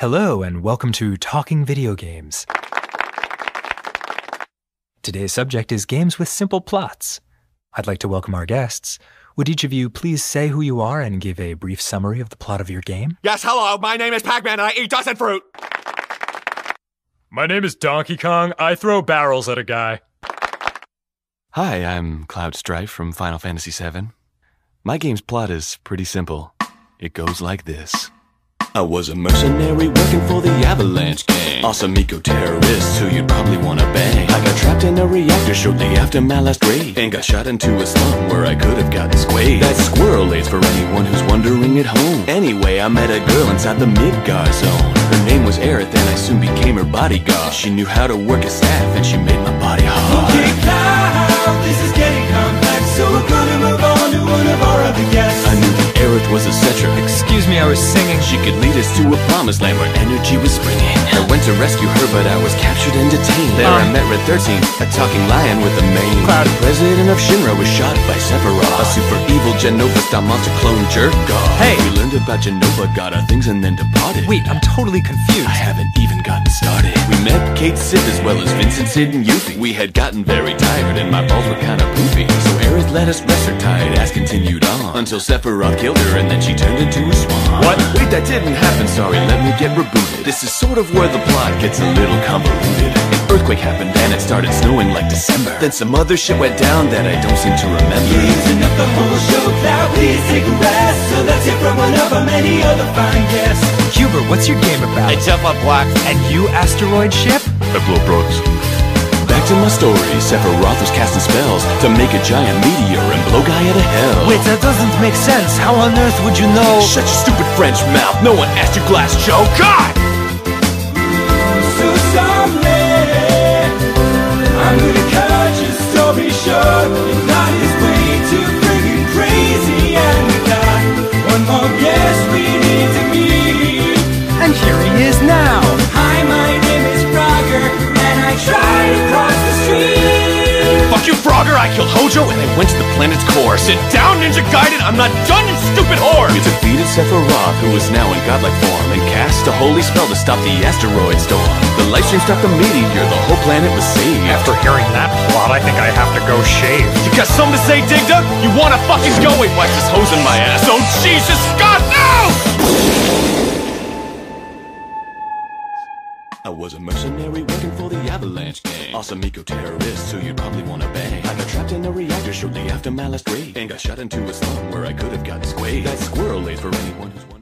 Hello, and welcome to Talking Video Games. Today's subject is games with simple plots. I'd like to welcome our guests. Would each of you please say who you are and give a brief summary of the plot of your game? Yes, hello, my name is Pac Man and I eat dozen fruit. My name is Donkey Kong. I throw barrels at a guy. Hi, I'm Cloud Strife from Final Fantasy VII. My game's plot is pretty simple. It goes like this. I was a mercenary working for the Avalanche gang. Awesome eco-terrorists who you'd probably wanna bang. I got trapped in a reactor shortly after my last raid. And got shot into a slum where I could have gotten squayed. That's squirrel aids for anyone who's wondering at home. Anyway, I met a girl inside the Midgar zone. Her name was Aerith and I soon became her bodyguard. She knew how to work a staff and she made my body hard. Okay, Cloud, this is getting Excuse me, I was singing. She could lead us to a promised land where energy was springing. I went to rescue her, but I was captured and detained. There I Um. met Red 13, a talking lion with a mane. Cloud. The president of Shinra was shot by Sephiroth, a super evil Jenova style monster clone jerk off. Hey. We learned about Jenova, got our things, and then departed. Wait, I'm totally confused. I haven't even gotten started. We met Cait Sith as well as Vincent, Cid, and Yuffie. We had gotten very tired and my balls were kinda poofy. So Aerith let us rest her tired as continued on. Until Sephiroth killed her and then she turned into a swan. What? Wait, that didn't happen, sorry, let me get rebooted. This is sort of where the plot gets a little convoluted. An earthquake happened and it started snowing like December. Then some other shit went down that I don't seem to remember. Using up the whole show, Cloud, please take a rest. So let's hear from one of our many other fine guests. Q*bert, what's your game about? Jump up black. and you, asteroid ship? I blow drugs. Back to my story, Sephiroth was casting spells to make a giant meteor and blow Gaia to hell. Wait, that doesn't make sense. How on earth would you know? Shut your stupid French mouth. No one asked you, Glass Joe. God! Fuck you, Frogger, I killed Hojo and I went to the planet's core. Sit down, Ninja Gaiden, I'm not done, you stupid whore! We defeated Sephiroth, who was now in godlike form, and cast a holy spell to stop the asteroid storm. The Lifestream stopped the meteor, the whole planet was saved. After hearing that plot, I think I have to go shave. You got something to say, Dig Dug? You wanna fucking go? Wait, why is this hose in my ass? Oh, Jesus, God, I was a mercenary working for the Avalanche gang. Awesome eco-terrorists who you'd probably wanna bang. I got trapped in a reactor shortly after my last and got shot into a slum where I could have gotten squayed. That's squirrel aid for anyone who's